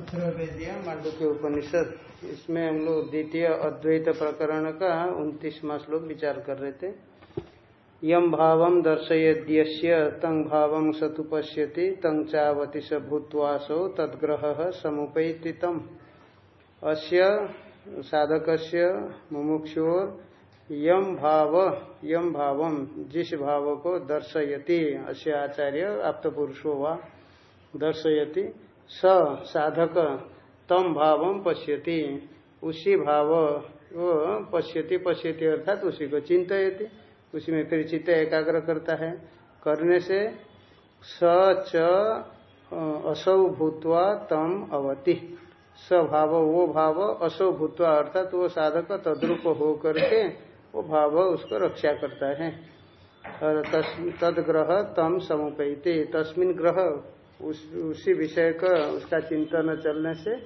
मांडू उपनिषद इसमें हम लोग द्वितीय अद्वैत प्रकरण का उन्तीसवा श्लोक विचार कर रहे थे। यम भाव दर्शयद्य तंग भाव सतु पश्यति तंग चावती स भूतवासो तद्ग्रह समुपैतितम। अस्य साधक मुमुक्षोर यम भाव यम भाव जिस भाव को दर्शयति, अस्य आचार्य आप्त पुरुषो वा दर्शयति। स साधक तम भाव पश्यति। उसी भाव वो पश्यति पश्यति अर्थात उसी को चिंतती उसी में फिर चित्त एकाग्र करता है। करने से स च असौ भूतवा तम अवति। स्वभाव वो भाव असौ भूतवा अर्थात वो साधक तद्रूप हो करके वो भाव उसको रक्षा करता है। और तदग्रह तम समुपैते। तस्मिन ग्रह उस, उसी विषय का, उसका चिंतन चलने से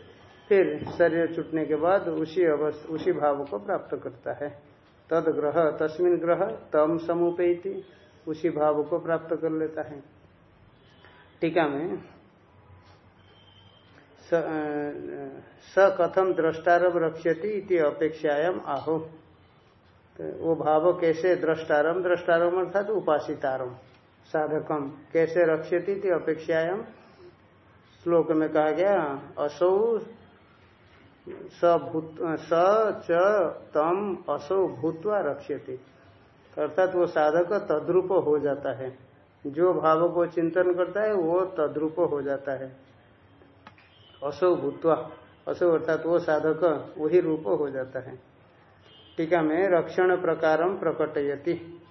फिर शरीर छूटने के बाद उसी अवस्था, उसी भाव को प्राप्त करता है। तद ग्रह, तस्मिन ग्रह, तम समुपेति, उसी भाव को प्राप्त कर लेता है। टीका में स कथम द्रष्टारम रक्ष्यति इति अपेक्षायाम आहो। तो वो भाव कैसे द्रष्टारम? द्रष्टारम अर्थात उपासितारम। साधकम। कैसे रक्षती थी अपेक्षायाम? श्लोक में कहा गया, असौ स च तम असौ भूतवा रक्षती। अर्थात वो साधक तद्रूप हो जाता है। जो भाव को चिंतन करता है, वो तद्रूप हो जाता है। असौ भूतवा, असौ अर्थात वो साधक वही रूप हो जाता है। टीका में रक्षण प्रकारम प्रकटयति।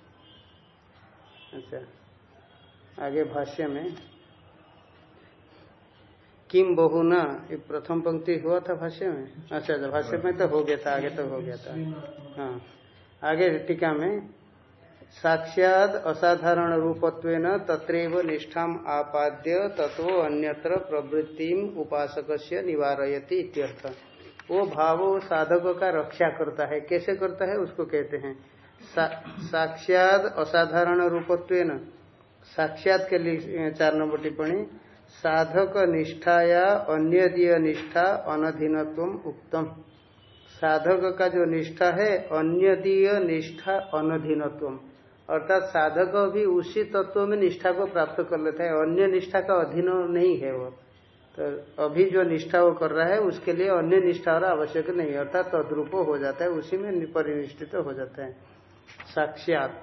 अच्छा। आगे भाष्य में किम बहुना ये प्रथम पंक्ति हुआ था भाष्य में? अच्छा अच्छा भाष्य में तो हो गया था आगे तो हो गया था। हाँ आगे टीका में साक्षात असाधारण रूपत्व तत्रैव निष्ठा आपाद्य तत्व अन्यत्र प्रवृत्ति उपासक निवारयति इत्यर्थ। वो भाव साधक का रक्षा करता है। कैसे करता है उसको कहते हैं। सा, साक्षात असाधारण रूपत्व साक्षात के लिए चार नंबर टिप्पणी, साधक निष्ठाया अन्य दिय निष्ठा अनधीनत्व उत्तम साधक का जो निष्ठा है अन्य निष्ठा अनधीनत्व। अर्थात साधक भी उसी तत्व में निष्ठा को प्राप्त कर लेता है, अन्य निष्ठा का अधीन नहीं है वो। तो अभी जो निष्ठा वो कर रहा है, उसके लिए अन्य निष्ठा और आवश्यक नहीं, अर्थात तद्रूप हो जाता है, उसी में परिनिष्ठित हो जाता है। साक्षात।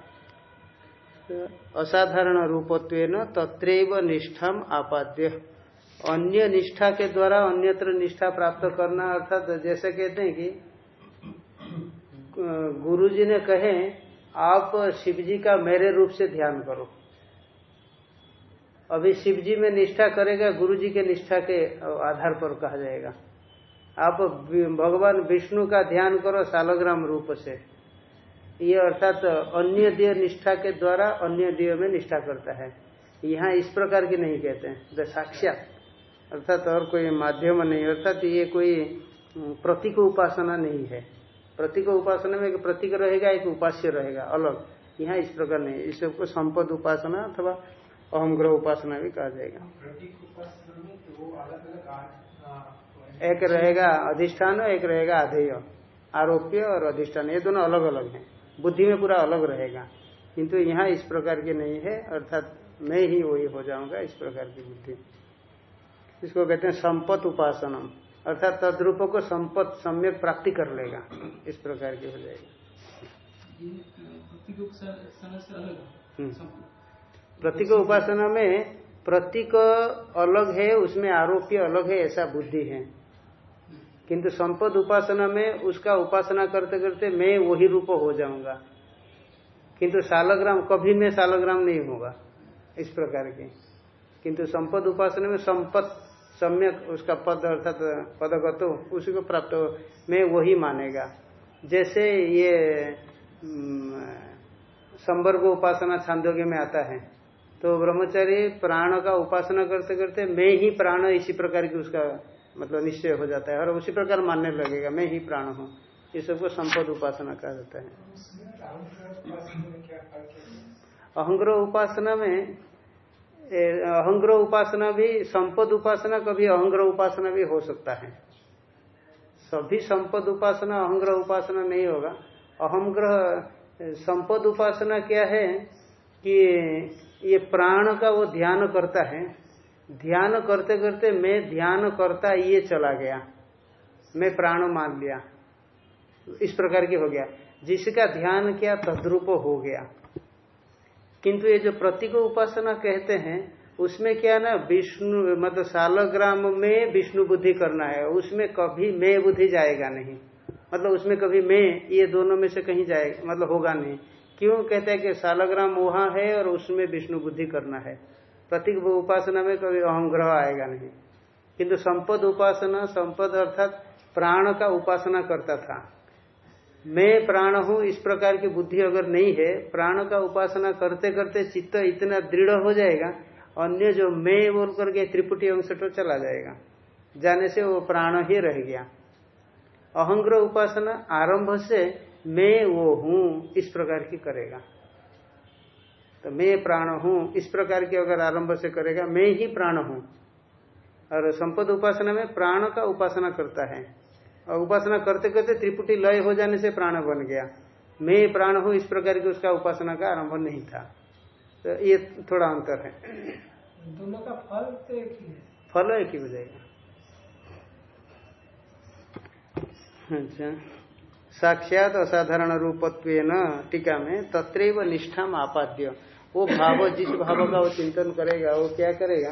असाधारण रूपत्व तत्रैव निष्ठा आपाद्य। अन्य निष्ठा के द्वारा अन्यत्र निष्ठा प्राप्त करना अर्थात जैसे कहते हैं कि गुरु जी ने कहे, आप शिव जी का मेरे रूप से ध्यान करो। अभी शिव जी में निष्ठा करेगा गुरु जी के निष्ठा के आधार पर कहा जाएगा। आप भगवान विष्णु का ध्यान करो सालग्राम रूप से। ये अर्थात अन्य देय निष्ठा के द्वारा अन्य देय में निष्ठा करता है। यहाँ इस प्रकार की नहीं कहते हैं। द साक्षात। अर्थात और कोई माध्यम नहीं। अर्थात ये कोई प्रतीक उपासना नहीं है। प्रतीक उपासना में एक प्रतीक रहेगा एक उपास्य रहेगा अलग। यहाँ इस प्रकार नहीं। इस सबको संपद उपासना अथवा अहम ग्रह उपासना भी कहा जाएगा। एक रहेगा अधिष्ठान एक रहेगा आधेय। आरोप्य और अधिष्ठान ये दोनों अलग अलग हैं। बुद्धि में पूरा अलग रहेगा। किंतु यहाँ इस प्रकार की नहीं है, अर्थात मैं ही वही हो जाऊँगा इस प्रकार की बुद्धि। इसको कहते हैं संपत उपासनम। अर्थात तद्रूप को संपत सम्यक प्राप्ति कर लेगा। इस प्रकार की हो जाएगी। प्रतीक उपासना में प्रतीक अलग है, उसमें आरोपी अलग है, ऐसा बुद्धि है। किंतु संपद उपासना में उसका उपासना करते करते मैं वही रूप हो जाऊँगा। किंतु सालग्राम, कभी मैं सालग्राम नहीं होगा इस प्रकार के। किंतु संपद उपासना में संपद, सम्यक उसका पद अर्थात पदगत, उसी को प्राप्त हो, मैं वही मानेगा। जैसे ये संवर्ग उपासना छांदोग्य में आता है तो ब्रह्मचारी प्राण का उपासना करते करते मैं ही प्राण इसी प्रकार की उसका मतलब निश्चय हो जाता है और उसी प्रकार मानने लगेगा, मैं ही प्राण हूँ। ये सबको संपद उपासना कहा जाता है। अहंग्रह उपासना में अहंग्रह उपासना भी, संपद उपासना कभी अहंग्रह उपासना भी हो सकता है। सभी संपद उपासना अहंग्रह उपासना नहीं होगा। अहंग्रह संपद उपासना क्या है कि ये प्राण का वो ध्यान करता है ध्यान करते करते मैं ध्यान करता ये चला गया। मैं प्राण मान लिया। इस प्रकार की हो गया। जिसका ध्यान किया तद्रूप हो गया। किंतु ये जो प्रतीक उपासना कहते हैं, उसमें क्या ना, विष्णु मतलब सालग्राम में विष्णु बुद्धि करना है। उसमें कभी मैं बुद्धि जाएगा नहीं। मतलब उसमें कभी मैं, ये दोनों में से कहीं जाएगा मतलब होगा नहीं। क्यों? कहते हैं कि सालग्राम वहाँ है और उसमें विष्णु बुद्धि करना है। प्रतीक उपासना में कभी अहम ग्रह आएगा नहीं। किंतु संपद उपासना, संपद अर्थात प्राण का उपासना करता था। मैं प्राण हूँ, इस प्रकार की बुद्धि अगर नहीं है, प्राण का उपासना करते करते चित्त इतना दृढ़ हो जाएगा, अन्य जो मैं बोल करके त्रिपुटी अंश तो चला जाएगा। जाने से वो प्राण ही रह गया। अहंग्र उपासना आरंभ से मैं वो हूँ, इस प्रकार की करेगा। तो मैं प्राण हूँ इस प्रकार की अगर आरंभ से करेगा मैं ही प्राण हूँ। और संपद उपासना में प्राण का उपासना करता है। और उपासना करते करते त्रिपुटी लय हो जाने से प्राण बन गया। मैं प्राण हूँ इस प्रकार की उसका उपासना का आरंभ नहीं था। तो ये थोड़ा अंतर है। दोनों का फल तो एक ही है। फल एक ही हो जाएगा। अच्छा। साक्षात असाधारण रूपत्व टीका में तत्रैव निष्ठा आपाद्य। वो भाव, जिस भाव का वो चिंतन करेगा, वो क्या करेगा?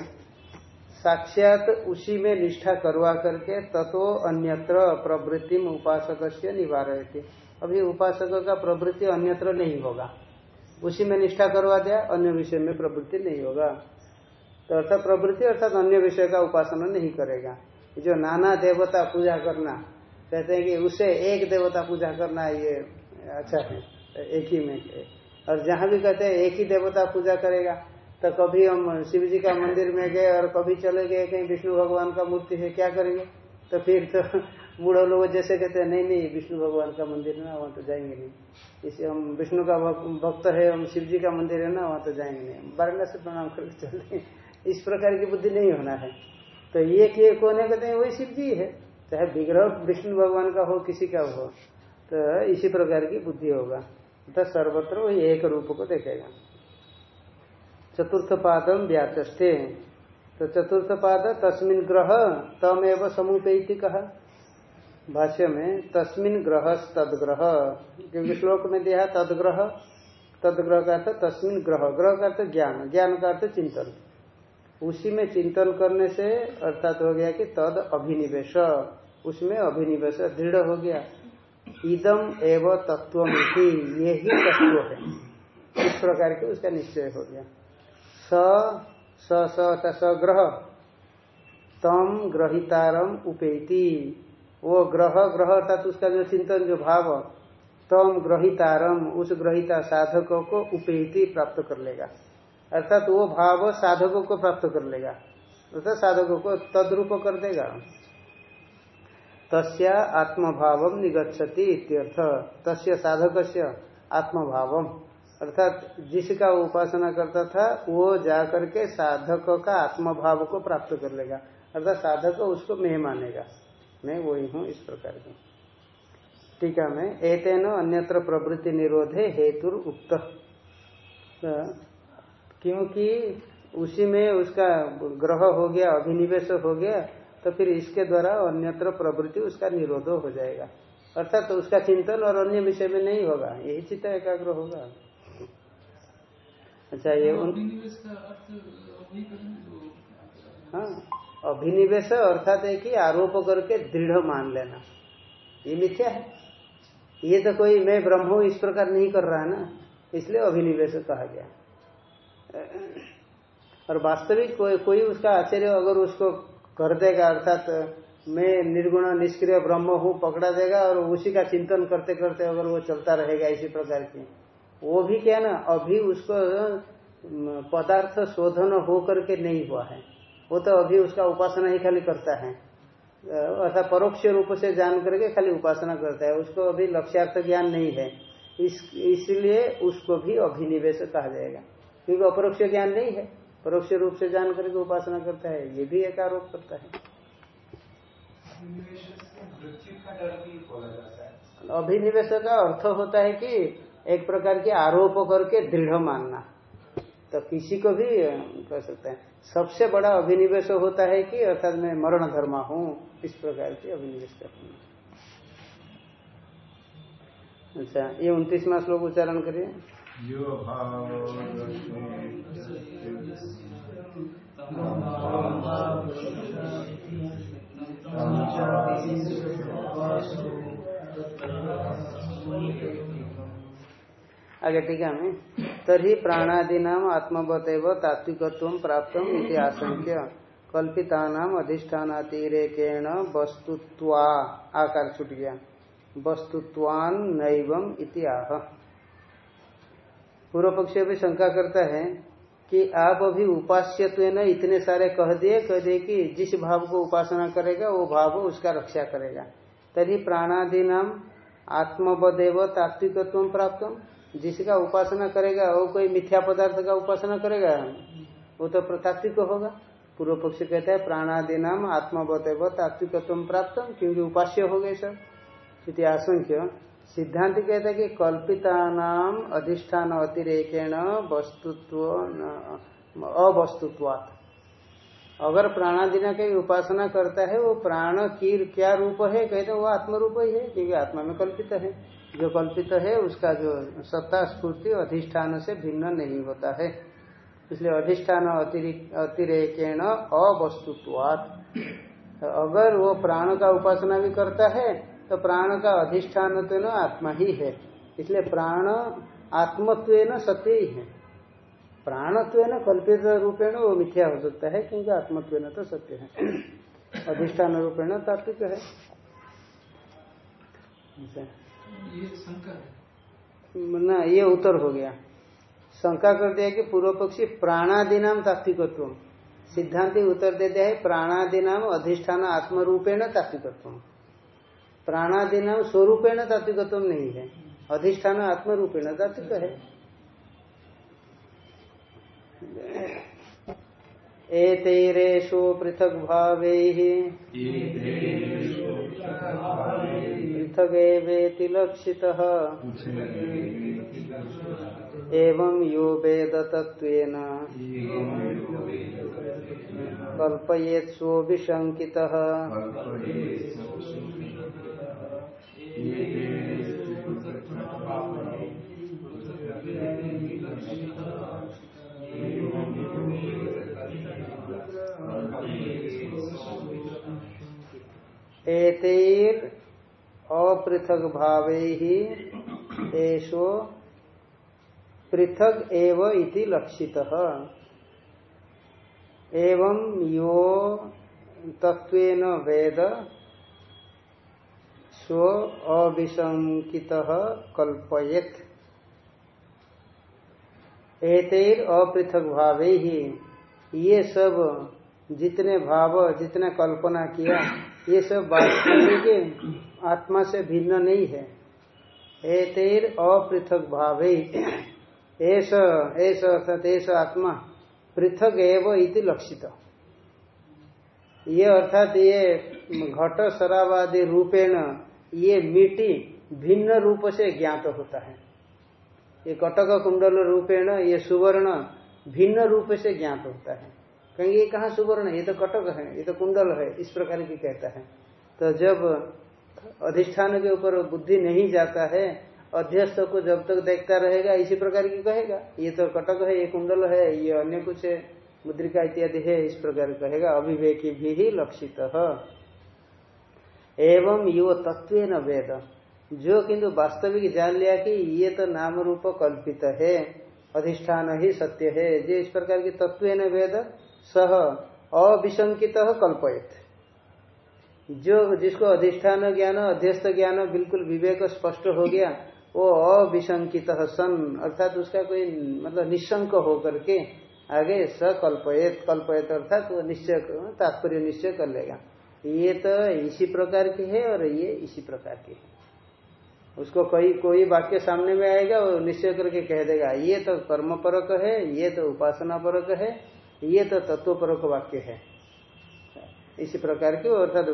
साक्षात उसी में निष्ठा करवा करके तत्व अन्यत्र प्रवृत्ति में उपासक से निवारती अभी उपासक का प्रवृत्ति अन्यत्र नहीं होगा। उसी में निष्ठा करवा दिया, अन्य विषय में प्रवृत्ति नहीं होगा। तो अर्थात प्रवृत्ति अर्थात अन्य विषय का उपासना नहीं करेगा। जो नाना देवता पूजा करना, कहते हैं कि उसे एक देवता पूजा करना ये अच्छा है, एक ही में और जहाँ भी कहते हैं, एक ही देवता पूजा करेगा। तो कभी हम शिव जी का मंदिर में गए और कभी चले गए, कहीं विष्णु भगवान का मूर्ति है, क्या करेंगे? तो फिर तो बूढ़े लोग जैसे कहते हैं, नहीं नहीं, विष्णु भगवान का मंदिर ना, वहाँ तो जाएँगे नहीं। इसे हम विष्णु का भक्त है, हम शिव जी का मंदिर है ना, वहाँ तो जाएँगे नहीं। बारंगा से प्रणाम करके चलते इस प्रकार की बुद्धि नहीं होना है। तो ये किए कौन कहते हैं, वही शिव जी है। चाहे विग्रह विष्णु भगवान का हो, किसी का हो तो इसी प्रकार की बुद्धि होगा। तो सर्वत्र वही एक रूप को देखेगा। चतुर्थ पादम व्याचस्ते। तो चतुर्थ पाद तस्मिन ग्रह तम एवं समुपैति कहा। भाष्य में तस्मिन ग्रह तदग्रह क्योंकि श्लोक में दिया तदग्रह। तदग्रह का अर्थ तस्मिन ग्रह। ग्रह का अर्थ ज्ञान। ज्ञान का अर्थ चिंतन। उसी में चिंतन करने से अर्थात हो गया कि तद अभिनिवेश। उसमें अभिनिवेश दृढ़ हो गया। इदम एवं तत्व यही तत्व है। इस प्रकार के उसका निश्चय हो गया। स स स, ग्रह। तम ग्रहितारम उपेति। वो ग्रह ग्रह अर्थात उसका जो चिंतन, जो भाव, तम ग्रहितारम, उस ग्रहिता साधकों को उपेति प्राप्त कर लेगा। अर्थात वो भाव साधकों को प्राप्त कर लेगा। अर्थात साधकों को तद्रूप कर देगा। तस्या आत्मभाव निगछति इत्यर्थ। तस्य साधक से आत्मभावम। अर्थात जिसका उपासना करता था, वो जाकर के साधक का आत्मभाव को प्राप्त कर लेगा। अर्थात साधक उसको मैं मानेगा। मैं वही हूँ इस प्रकार की। टीका में एतेन अन्यत्र प्रवृत्ति निरोधे हेतु उक्त। तो क्योंकि उसी में उसका ग्रह हो गया, अभिनिवेश हो गया तो फिर इसके द्वारा अन्यत्र प्रवृत्ति उसका निरोध हो जाएगा। अर्थात तो उसका चिंतन और अन्य विषय में नहीं होगा। यही चित्त एकाग्र होगा। अच्छा ये उन हाँ अभिनिवेश अर्थात है कि आरोप करके दृढ़ मान लेना। ये मिथ्या है। ये तो कोई मैं ब्रह्म हूँ इस प्रकार नहीं कर रहा है ना? इसलिए अभिनिवेश कहा गया। और वास्तविक कोई कोई उसका आश्चर्य अगर उसको कर देगा, अर्थात मैं निर्गुण, निष्क्रिय ब्रह्म हूँ, पकड़ा देगा और उसी का चिंतन करते करते अगर वो चलता रहेगा इसी प्रकार की। वो भी क्या ना, अभी उसको पदार्थ शोधन हो करके नहीं हुआ है। वो तो अभी उसका उपासना ही खाली करता है। अर्थात परोक्ष रूप से जान करके खाली उपासना करता है। उसको अभी लक्ष्यार्थ ज्ञान नहीं है। इस, इसलिए उसको भी अभिनिवेश कहा जाएगा। क्योंकि अपरोक्ष ज्ञान नहीं है। परोक्ष रूप से जान करके उपासना करता है, ये भी एक आरोप करता है। अभिनिवेश का अर्थ होता है कि एक प्रकार के आरोप करके दृढ़ मानना। तो किसी को भी कर सकते हैं, सबसे बड़ा अभिनिवेश होता है कि अर्थात मैं मरण धर्मा हूँ, इस प्रकार के अभिनिवेश करना। अच्छा ये उन्तीसवा श्लोक उच्चारण करिए। आगे ठीक है हमें तरी प्राणादीना आत्मवत तात्विकत्व प्राप्त इति आशंक्य। कल्पिता अधिष्ठानातिरेकेण वस्तुत्वा। आकार छूट गया। वस्तुत्वान नैवम इति आह। पूर्व पक्ष भी शंका करता है कि आप अभी उपास्यत्व न, इतने सारे कह दिए कह दिए कि जिस भाव को उपासना करेगा, वो भाव उसका रक्षा करेगा। तभी प्राणादि नाम आत्मवदेव तात्विकत्व प्राप्त, जिसका उपासना करेगा, वो कोई मिथ्या पदार्थ का उपासना करेगा? वो तो तात्विक होगा। पूर्व पक्ष कहता है प्राणादि नाम आत्मवदेव तात्विकत्व प्राप्त, क्योंकि उपास्य हो गए सब। इति आशंक्य। सिद्धांत कहता है कि कल्पिता नाम अधिष्ठान अतिरेकेण वस्तुत्व अवस्तुत्वात्। अगर प्राणादिना की उपासना करता है, वो प्राण की क्या रूप है, कहते हैं वो आत्म रूप ही है, क्योंकि आत्मा में कल्पित है। जो कल्पित है, उसका जो सत्ता स्फूर्ति अधिष्ठान से भिन्न नहीं होता है। इसलिए अधिष्ठान अतिरेकेण अवस्तुत्वात्। अगर वो प्राण का उपासना भी करता है तो प्राण का अधिष्ठान तो न आत्मा ही है। इसलिए प्राण आत्मत्व न सत्य ही है। प्राणत्व न कल्पित रूपेण वो मिथ्या हो सकता है क्योंकि आत्मत्व न तो सत्य है। अधिष्ठान रूपेण तात्विक है। ना ये उत्तर हो गया। शंका कर दिया कि पूर्व पक्षी प्राणादि नाम तात्विकत्व सिद्धांति उत्तर देते हैं प्राणादि नाम अधिष्ठान आत्म रूपेण तात्विकत्व प्राणादि स्वरूपेण तात्विकत्व नहीं है। अधिष्ठान आत्मरूपेण तात्विक है। एतैरेषु पृथक भावे। पृथगेवेति लक्षितः। एवं यो वेद तत्वेन कल्पयेत् सोऽभिशङ्कितः एतेर अपृथक भावे ही एशो पृथक एव इति लक्षित। एवं यो तत्वेन वेद स्व अविशंकित कल्पयेत। एतेर अपृथक भावे ही ये सब जितने भाव, जितने कल्पना किया, ये सब वास्तविक आत्मा से भिन्न नहीं है। एतेर अपृथक भावे ऐसा ऐसा अर्थात ऐसा आत्मा पृथक एव इति लक्षित। ये अर्थात ये घट शराबादी रूपेण ये मिट्टी भिन्न रूप से ज्ञात होता है। ये कटक कुंडल रूपेण, ये सुवर्ण भिन्न रूप से ज्ञात होता है। कहेंगे, ये कहा सुवर्ण ये तो कटक है, ये तो कुंडल है। इस प्रकार की कहता है। तो जब अधिष्ठान के ऊपर बुद्धि नहीं जाता है, अध्यस्त को जब तक देखता रहेगा, इसी प्रकार की कहेगा, ये तो कटक है, ये कुंडल है, ये अन्य कुछ है, मुद्रिका इत्यादि है। इस प्रकार कहेगा, अभिवेकी भी ही लक्षित। एवं यो तत्व न वेद। जो किंतु वास्तविक जान लिया कि ये तो नाम रूप कल्पित है, अधिष्ठान ही सत्य है, जो इस प्रकार की तत्व न वेद सह अविशंकित कल्पयत। जो जिसको अधिष्ठान ज्ञान, अध्यस्त ज्ञान बिल्कुल विवेक स्पष्ट हो गया, वो अविशंकित सन, अर्थात उसका कोई मतलब निशंक हो करके आगे स कल्पयत कल्पयत, अर्थात वो निश्चय, तात्पर्य निश्चय कर लेगा। ये तो इसी प्रकार की है और ये इसी प्रकार की है। उसको कोई कोई वाक्य सामने में आएगा, वो निश्चय करके कह देगा, ये तो कर्म परक है, ये तो उपासना परक है, ये तो तत्वपरक वाक्य है। इसी प्रकार के अर्थात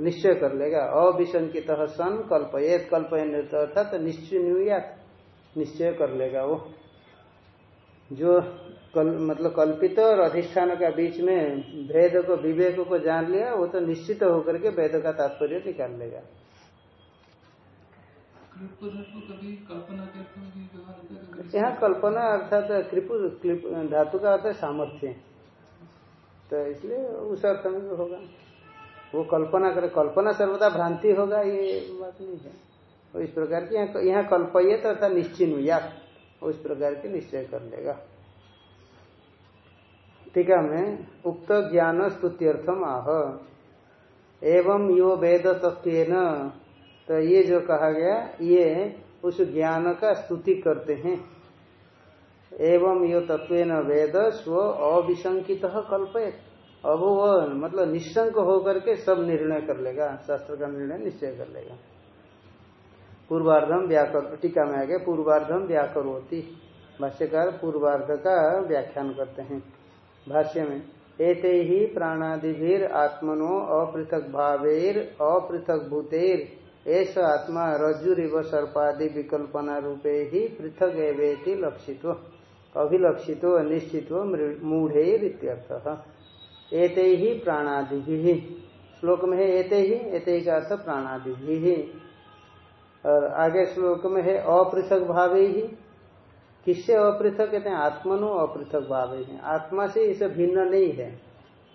निश्चय कर लेगा, अविशंकित सन कल्प कल्पयत कल्पयन अर्थात निश्चय निश्चय कर लेगा वो। जो कल मतलब कल्पित और अधिष्ठान का बीच में भेद को, विवेक को जान लिया, वो तो निश्चित होकर के वेद का तात्पर्य निकाल लेगा। यहाँ कल्पना अर्थात कृपु धातु का अर्थ सामर्थ्य। तो इसलिए उस अर्थ में भी होगा। वो कल्पना करे, कल्पना सर्वदा भ्रांति होगा, ये बात नहीं है। इस प्रकार की यहाँ कल्पये तो अर्थात निश्चिन या उस प्रकार के निश्चय कर लेगा। टीका में उक्त ज्ञान स्तुत्यर्थम आह। एवं यो वेद तत्व तो ये जो कहा गया, ये उस ज्ञान का स्तुति करते हैं। एवं यो तत्व वेद स्व अविशंकित कल्पयत। अब वो मतलब निशंक होकर के सब निर्णय कर लेगा, शास्त्र का निर्णय निश्चय कर लेगा। पूर्वार्धम व्याकर, टीका में आगे पूर्वार्धम व्याकरोती। भाष्यकार पूर्वार्ध का व्याख्यान करते हैं। भाष्य में, एते ही प्राणादिभीर आत्मनो अपृथक भावेर अपृथक भूतेर ऐस आत्मा रज्जुरिव सर्पादि विकल्पना रूपे ही पृथक एवेति लक्षित अभिलक्षित निश्चित मूढ़ेर एते ही प्राणादि श्लोक में है, एते ही एते का अर्थ प्राणादि और आगे श्लोक में है अपृथक भावे ही किससे अपृथक कहते हैं? आत्मनो अपृथक भाव है। आत्मा से इसे भिन्न नहीं है।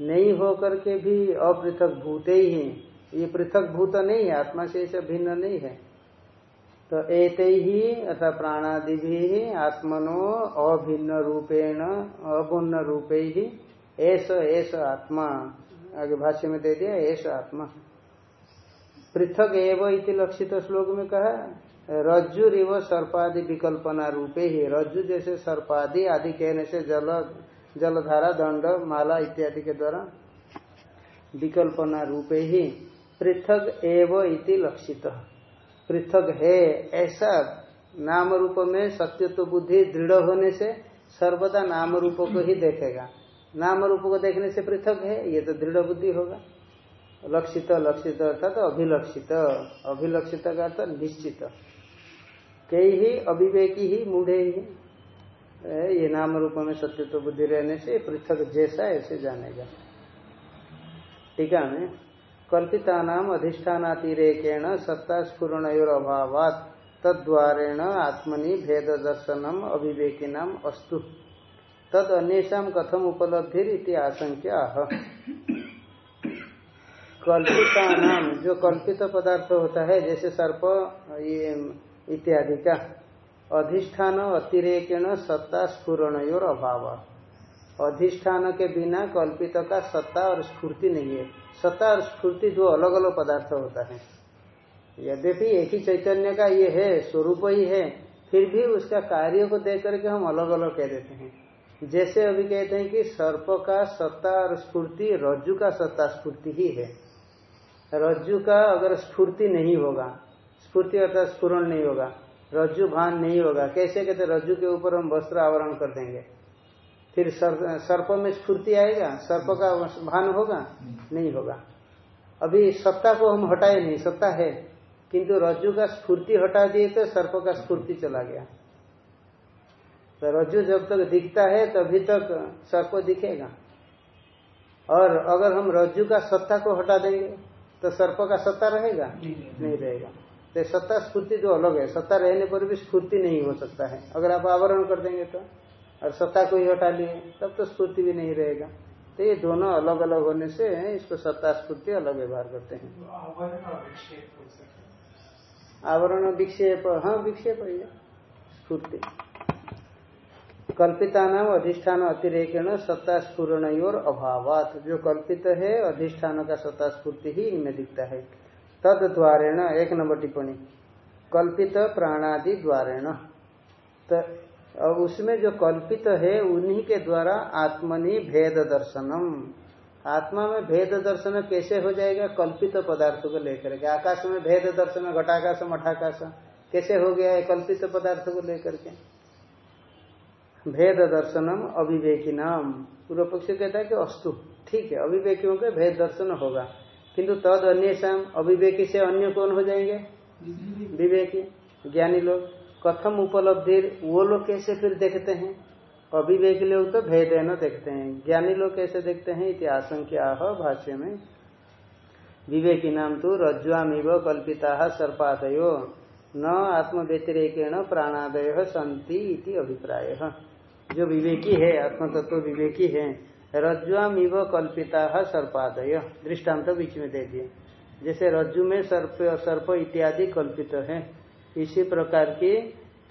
नहीं होकर के भी अपृथक भूते ही हैं। ये पृथक भूत नहीं है। आत्मा से इसे भिन्न नहीं है। तो एते ही अथा प्राणादि भी आत्मनो अभिन्न रूपेण अभिन्न रूपे ही ऐस ऐस आत्मा। आगे भाष्य में दे दिया ऐस आत्मा। पृथक एवं इति लक्षित श्लोक में कहा रज्जु रिव सर्पादि विकल्पना रूपे ही, रज्जु जैसे सर्पादि आदि कहने से जल, जलधारा, दंड, माला इत्यादि के द्वारा विकल्पना रूपे ही पृथक एव इति लक्षित। पृथक है, ऐसा नाम रूप में सत्य तो बुद्धि दृढ़ होने से सर्वदा नाम रूप को ही देखेगा। नाम रूप को देखने से पृथक है, ये तो दृढ़ बुद्धि होगा। लक्षित लक्षित अर्थात अभिलक्षित। अभिलक्षित का अर्थ निश्चित। कई ही अभिवेकी ही मूढ़े ही। ये नाम रूप में सत्य तो बुद्धि रहने से पृथक जैसा ऐसे जानेगा। टीका में कल्पिता नाम अधिष्ठानातिरेकेण सत्ता स्फुरण अभाव तद्वारेण आत्मनि भेद दर्शनम अभिवेकी नाम अस्तु। तद अन्यषा कथम उपलब्धि आशंका कल्पिता नाम जो कल्पित पदार्थ होता है, जैसे सर्प, ये इत्यादि का अधिष्ठान अतिरेकेण सत्ता स्फुरण और अभाव। अधिष्ठान के बिना कल्पित का सत्ता और स्फूर्ति नहीं है। सत्ता और स्फूर्ति दो अलग अलग पदार्थ होता है। यद्यपि एक ही चैतन्य का ये है, स्वरूप ही है, फिर भी उसका कार्य को देख करके हम अलग अलग कह देते हैं। जैसे अभी कहते हैं कि सर्प का सत्ता और स्फूर्ति, रज्जु का सत्ता स्फूर्ति ही है। रज्जु का अगर स्फूर्ति नहीं होगा स्फूर्ति अर्थात स्फुरण नहीं होगा रज्जु भान नहीं होगा। कैसे कहते रज्जु के ऊपर हम वस्त्र आवरण कर देंगे। फिर सर्प में स्फूर्ति आएगा? सर्प का भान होगा? नहीं होगा। अभी सत्ता को हम हटाए नहीं सत्ता है। किंतु रज्जु का स्फूर्ति हटा दिए तो सर्प का स्फूर्ति चला गया। तो रज्जु जब तक दिखता है तभी तक सर्प दिखेगा। और अगर हम रज्जु का सत्ता को हटा देंगे तो सर्प का सत्ता रहेगा? नहीं रहेगा। तो सत्ता स्फूर्ति जो अलग है सत्ता रहने पर भी स्फूर्ति नहीं हो सकता है। अगर आप आवरण कर देंगे तो और सत्ता को ही हटा लिए तब तो स्फूर्ति भी नहीं रहेगा। तो ये दोनों अलग अलग होने से इसको सत्ता स्फूर्ति अलग व्यवहार करते हैं। आवरण विक्षेप हाँ विक्षेप है स्फूर्ति। कल्पिता नाम अधिष्ठान अतिरेकण सत्ता स्फूर्ण और अभावात। जो कल्पित है अधिष्ठान का सत्ता स्फूर्ति ही इनमें दिखता है। तद द्वारेण एक नंबर टिप्पणी, कल्पित प्राणादि द्वारेण। तो उसमें जो कल्पित है, उन्हीं के द्वारा आत्मनि भेद दर्शनम। आत्मा में भेद दर्शन कैसे हो जाएगा? कल्पित पदार्थों को लेकर के। आकाश में भेद दर्शन, घटाकाश, मठाकाश, कैसे हो गया है कल्पित पदार्थ को लेकर के? भेद दर्शनम अविवेकी नाम पूर्व पक्ष कहता है कि अस्तु। ठीक है, अविवेकियों के भेद दर्शन होगा। किंतु तद अन्य शाम अविवेकी से अन्य कौन हो जाएँगे? विवेकी। ज्ञानी लोग। कथम उपलब्धि वो लोग कैसे फिर देखते हैं? अविवेकी लोग तो भेद न देखते हैं। ज्ञानी लोग कैसे देखते हैं? इति आशंका भाष्य में विवेकी नाम तो रज्ज्वामिव कल्पिता सर्पादयो। न आत्म व्यतिरेकेण प्राणादय संति इति अभिप्राय। जो विवेकी है आत्म तत्व विवेकी है रज्ज्वामिव कल्पिता सर्पादय। दृष्टांत तो बीच में दे दिए। जैसे रज्जु में सर्प सर्प इत्यादि कल्पित है। इसी प्रकार की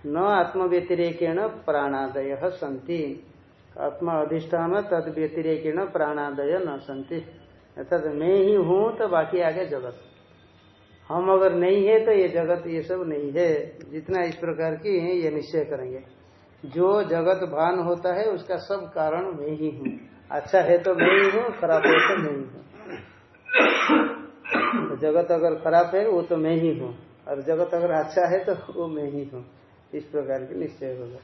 न आत्म व्यतिरेकेण प्राणादय संति आत्मा अधिष्ठान तद व्यतिरेकेण प्राणादय न संति अर्थात मैं ही हूँ तो बाकी आगे जगत। हम अगर नहीं है तो ये जगत, ये सब नहीं है। जितना इस प्रकार की ये निश्चय करेंगे। जो जगत भान होता है, उसका सब कारण मैं ही हूँ। अच्छा है तो मैं ही हूँ, खराब है तो मैं ही हूँ। तो जगत अगर खराब है, वो तो मैं ही हूँ। और जगत अगर अच्छा है तो वो मैं ही हूँ। इस प्रकार के निश्चय होगा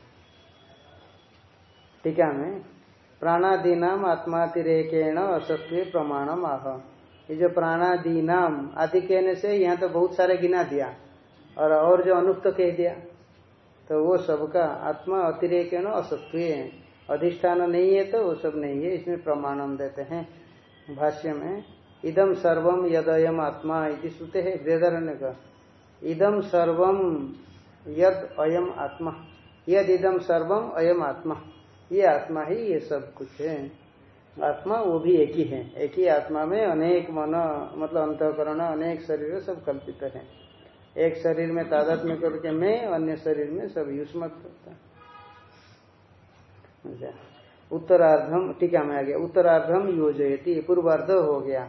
टीका में प्राणादि नाम आत्मातिरेकेण असत्व प्रमाणम आह। ये जो प्राणादि नाम आदि कहने से यहाँ तो बहुत सारे गिना दिया। और और जो अनुक्त कह दिया तो वो सबका आत्मा अतिरेकेण असत्व अधिष्ठान नहीं है तो वो सब नहीं है, इसमें प्रमाणम देते हैं भाष्य में। इदम सर्वम यदयम आत्मा इति सुते है, वेदरण्य का। इदम सर्वम यद अयम आत्मा। यद इदम सर्वम अयम आत्मा। ये आत्मा ही ये सब कुछ है। आत्मा वो भी एक ही है। एक ही आत्मा में अनेक मन मतलब अंतकरण, अनेक शरीर सब कल्पित है। एक शरीर में तादात में करके मैं, अन्य शरीर में सब युष्मत करता अच्छा उत्तरार्धम टीका में आ गया। उत्तरार्धम योजयती, पूर्वार्ध हो गया।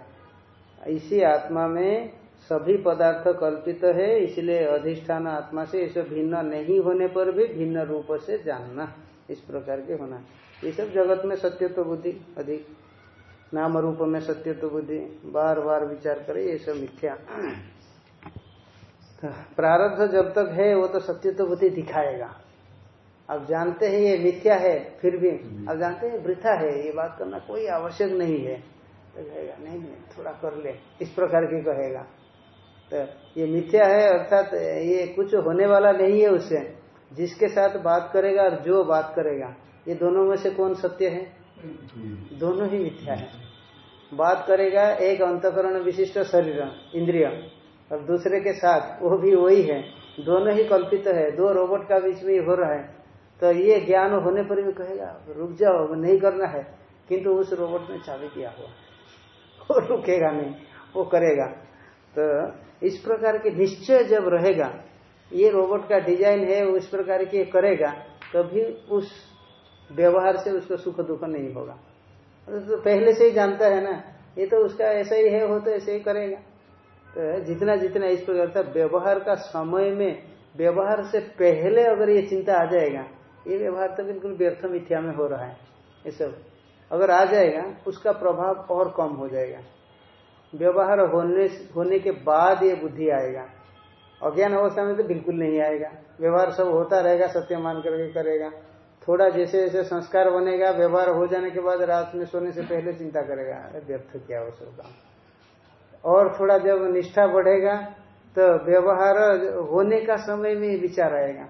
इसी आत्मा में सभी पदार्थ कल्पित है, इसलिए अधिष्ठान आत्मा से इसे भिन्न नहीं होने पर भी भिन्न रूप से जानना, इस प्रकार के होना। ये सब जगत में सत्यत्व बुद्धि, अधिक। नाम रूप में सत्यत्व बुद्धि बार बार विचार करे, ये सब मिथ्या। प्रारब्ध जब तक है, वो तो सत्यत्व बुद्धि दिखाएगा। अब जानते हैं ये मिथ्या है फिर भी। अब जानते हैं वृथा है ये बात करना कोई आवश्यक नहीं है। तो कहेगा नहीं नहीं थोड़ा कर ले। इस प्रकार की कहेगा। तो ये मिथ्या है अर्थात ये कुछ होने वाला नहीं है उससे। जिसके साथ बात करेगा और जो बात करेगा ये दोनों में से कौन सत्य है? दोनों ही मिथ्या है। बात करेगा एक अंतकरण विशिष्ट शरीर इंद्रिय और दूसरे के साथ वो भी वही है। दोनों ही कल्पित है। दो रोबोट का बीच में हो रहा है। तो ये ज्ञान होने पर भी कहेगा, रुक जाओ नहीं करना है। किंतु उस रोबोट में चाबी किया हुआ। वो रुकेगा नहीं, वो करेगा। तो इस प्रकार के निश्चय जब रहेगा, ये रोबोट का डिज़ाइन है उस प्रकार की करेगा, तभी तो उस व्यवहार से उसको सुख दुख नहीं होगा। तो पहले से ही जानता है ना, ये तो उसका ऐसा ही है हो तो ऐसे ही करेगा। तो जितना जितना इस प्रकार व्यवहार का समय में, व्यवहार से पहले अगर ये चिंता आ जाएगा ये व्यवहार तो बिल्कुल व्यर्थ मिथ्या में हो रहा है, ये सब। अगर आ जाएगा, उसका प्रभाव और कम हो जाएगा। व्यवहार होने होने के बाद ये बुद्धि आएगा। अज्ञान अवस्था में तो बिल्कुल नहीं आएगा। व्यवहार सब होता रहेगा, सत्य मान करके करेगा। थोड़ा जैसे जैसे संस्कार बनेगा, व्यवहार हो जाने के बाद रात में सोने से पहले चिंता करेगा, अरे व्यर्थ क्या हो सकता और थोड़ा जब निष्ठा बढ़ेगा तो व्यवहार होने का समय में विचार आएगा।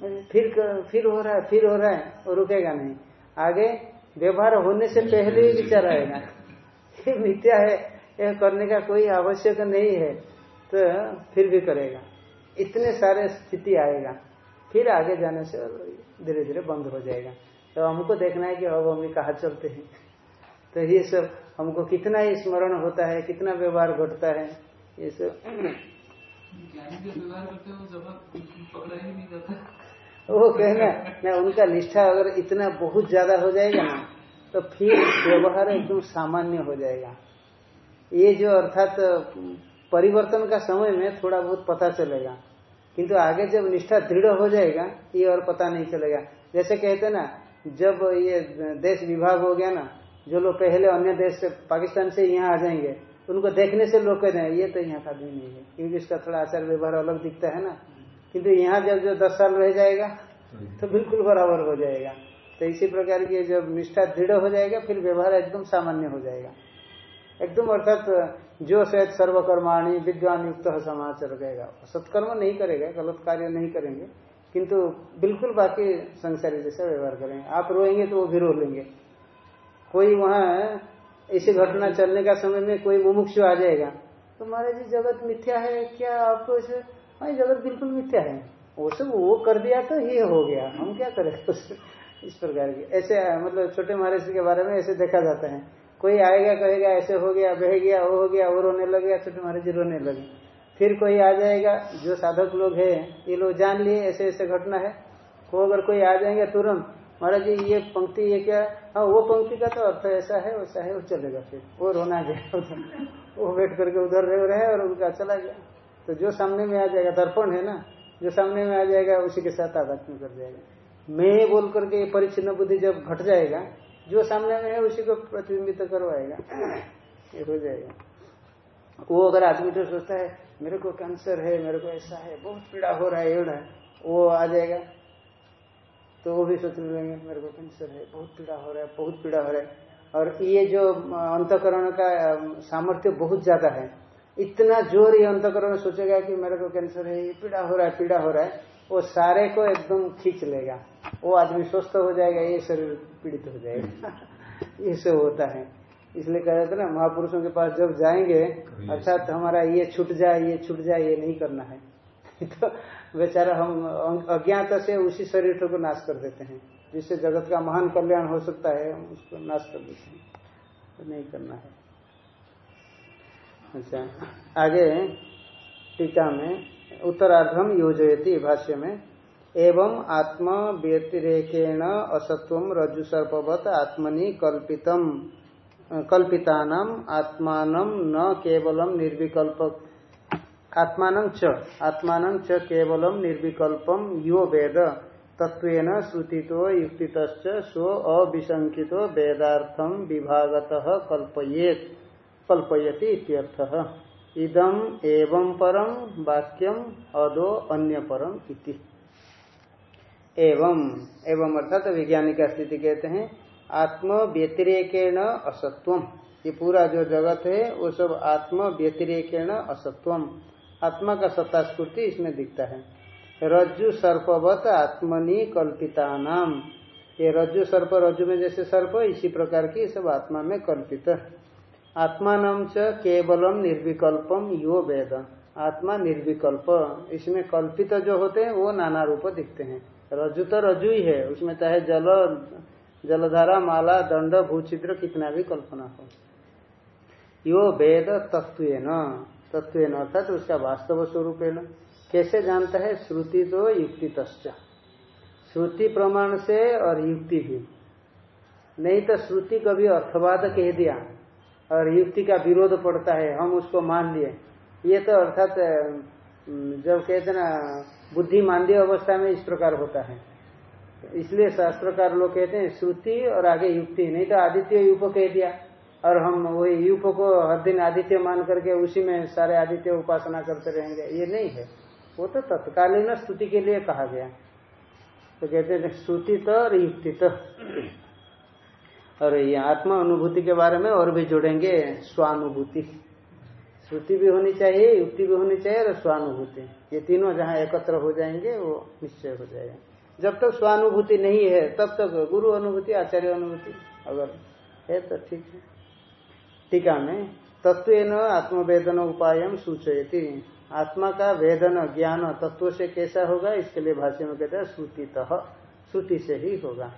फिर फिर हो रहा है, फिर हो रहा है और रुकेगा नहीं। आगे व्यवहार होने से पहले ही विचार आएगा। ये मिथ्या है, यह करने का कोई आवश्यक नहीं है तो फिर भी करेगा। इतने सारे स्थिति आएगा। फिर आगे जाने से धीरे धीरे बंद हो जाएगा। तो हमको देखना है कि अब हम कहा चलते हैं। तो ये सब हमको कितना ही स्मरण होता है, कितना व्यवहार घटता है, ये सब। वो कहना ना उनका निष्ठा अगर इतना बहुत ज़्यादा हो जाएगा ना तो फिर व्यवहार एकदम सामान्य हो जाएगा। ये जो अर्थात परिवर्तन का समय में थोड़ा बहुत पता चलेगा। किंतु आगे जब निष्ठा दृढ़ हो जाएगा, ये और पता नहीं चलेगा। जैसे कहते ना, जब ये देश विभाग हो गया ना, जो लोग पहले अन्य देश से, पाकिस्तान से यहाँ आ जाएँगे, उनको देखने से लोग कहते हैं, ये तो यहाँ का भी नहीं है। क्योंकि इसका थोड़ा आचार व्यवहार अलग दिखता है ना। किंतु यहाँ जब जो दस साल रह जाएगा तो बिल्कुल बराबर हो जाएगा। तो इसी प्रकार की जब निष्ठा दृढ़ हो जाएगा फिर व्यवहार एकदम सामान्य हो जाएगा। एकदम अर्थात जो शायद सर्वकर्माणी विद्वान युक्त समाचार रहेगा सत्कर्म नहीं करेगा गलत कार्य नहीं करेंगे किंतु बिल्कुल बाकी संसारी जैसा व्यवहार करेंगे। आप रोएँगे तो वो भी रो लेंगे। कोई वहाँ ऐसी घटना चलने का समय में कोई मुमुक्ष आ जाएगा तो महाराज जी जगत मिथ्या है क्या आपको ऐसे हाँ जगत बिल्कुल मिथ्या है। वो सब वो कर दिया तो ये हो गया। हम क्या करें? इस प्रकार की। ऐसे मतलब छोटे महाराज के बारे में ऐसे देखा जाता है। कोई आएगा, कहेगा, ऐसे हो गया, बह गया, वो हो गया, वो रोने लग गया, छोटे महाराज जी रोने लगे। फिर कोई आ जाएगा, जो साधक लोग है, ये लोग जान लिए, ऐसे ऐसे घटना है। वो अगर कोई आ जाएँगे तुरंत, महाराज जी, ये पंक्ति, ये क्या? हाँ वो पंक्ति का तो अर्थ ऐसा है, वैसा है, वो चलेगा फिर। वो रोना गया। वो बैठ करके उधर रहे और उनका चला गया। तो जो सामने में आ जाएगा, दर्पण है ना, जो सामने में आ जाएगा, उसी के साथ आध्यात्म कर जाएगा। मैं बोल करके परिचिन्न बुद्धि जब घट जाएगा, जो सामने में है, उसी को प्रतिबिंबित करवाएगा। ये हो जाएगा। वो अगर आदमी तो सोचता है, मेरे को कैंसर है, मेरे को ऐसा है, बहुत पीड़ा हो रहा है है वो आ जाएगा। तो वो भी सोचने लगेंगे, मेरे को कैंसर है, बहुत पीड़ा हो रहा है, बहुत पीड़ा हो रहा है। और ये जो अंतकरण का सामर्थ्य बहुत ज़्यादा है इतना ज़ोर ये अंतकरण सोचेगा कि मेरे को कैंसर है ये पीड़ा हो रहा है पीड़ा हो रहा है वो सारे को एकदम खींच लेगा। वो आदमी स्वस्थ हो जाएगा ये शरीर पीड़ित हो जाएगा। ये सब होता है। इसलिए कह रहे थे ना महापुरुषों के पास जब जाएँगे अर्थात हमारा ये छूट जाए ये छूट जाए ये नहीं करना है। तो बेचारा हम अज्ञात से उसी शरीर को नाश कर देते हैं जिससे जगत का महान कल्याण हो सकता है हम उसको नाश कर देते हैं। तो नहीं करना है। अच्छा। आगे टीका में उत्तरार्धम योजयती भाष्य में, एवं आत्म व्यतिरेकेण असत्व रज्जु सर्पवत आत्मनि कल्पितम, कल्पितानाम आत्मान न केवलम निर्विकल्प, आत्मान च आत्मान च केवलम निर्विकल्पम यो वेद तत्व श्रुतितो युक्तित स्व अविशंकितो वेदार्थम विभागत कल्पयेत। कल्पयति इत्यर्थः। इदम एवं परम वाक्यम अदो अन्य परम इति। एवं एवं अर्थात वैज्ञानिक स्थिति कहते हैं आत्म व्यतिरेकेण असत्वम। ये पूरा जो जगत है, वो सब आत्म व्यतिरेकेण असत्वम। आत्मा का सत्ता स्फूर्ति इसमें दिखता है। रज्जु सर्पवत आत्मनि कल्पिता नाम ये रज्जु सर्प, रज्जु में जैसे सर्प, इसी प्रकार की सब आत्मा में कल्पित। आत्मान च केवलम निर्विकल्पम यो वेद। आत्मा निर्विकल्प। इसमें कल्पित जो होते हैं, वो नाना रूप दिखते हैं। रज्जु तो रज्जु ही है। उसमें चाहे जल, जलधारा, माला, दंड, भूचित्र, कितना भी कल्पना हो। यो वेद तत्व तत्व अर्थात उसका वास्तव स्वरूप है न कैसे जानता है? श्रुति तो युक्ति श्रुति प्रमाण से और युक्ति भी। नहीं तो श्रुति कभी अर्थवाद कह दिया। और युक्ति का विरोध पड़ता है, हम उसको मान लिए। ये तो अर्थात जब कहते ना बुद्धि मानदीय अवस्था में इस प्रकार होता है। इसलिए शास्त्रकार लोग कहते हैं, श्रुति और आगे युक्ति, नहीं तो आदित्य युप कह दिया। और हम वही यूप को हर दिन आदित्य मान करके उसी में सारे आदित्य उपासना करते रहेंगे। ये नहीं है। वो तो तत्कालीन स्तुति के लिए कहा गया। तो कहते हैं स्तुति तो और युक्ति तो। और ये आत्मा अनुभूति के बारे में और भी जोड़ेंगे, स्वानुभूति। श्रुति भी होनी चाहिए, युक्ति भी होनी चाहिए और स्वानुभूति। ये तीनों जहाँ एकत्र हो जाएँगे, वो निश्चय हो जाएगा। जब तक स्वानुभूति नहीं है, तब तक गुरु अनुभूति, आचार्य अनुभूति अगर है तो ठीक है। टीका में तत्व आत्मवेदन उपाय सूचयती। आत्मा का वेदन, ज्ञान तत्व से कैसा होगा, इसके लिए भाष्य में कहते हैं श्रुति श्रुति से ही होगा।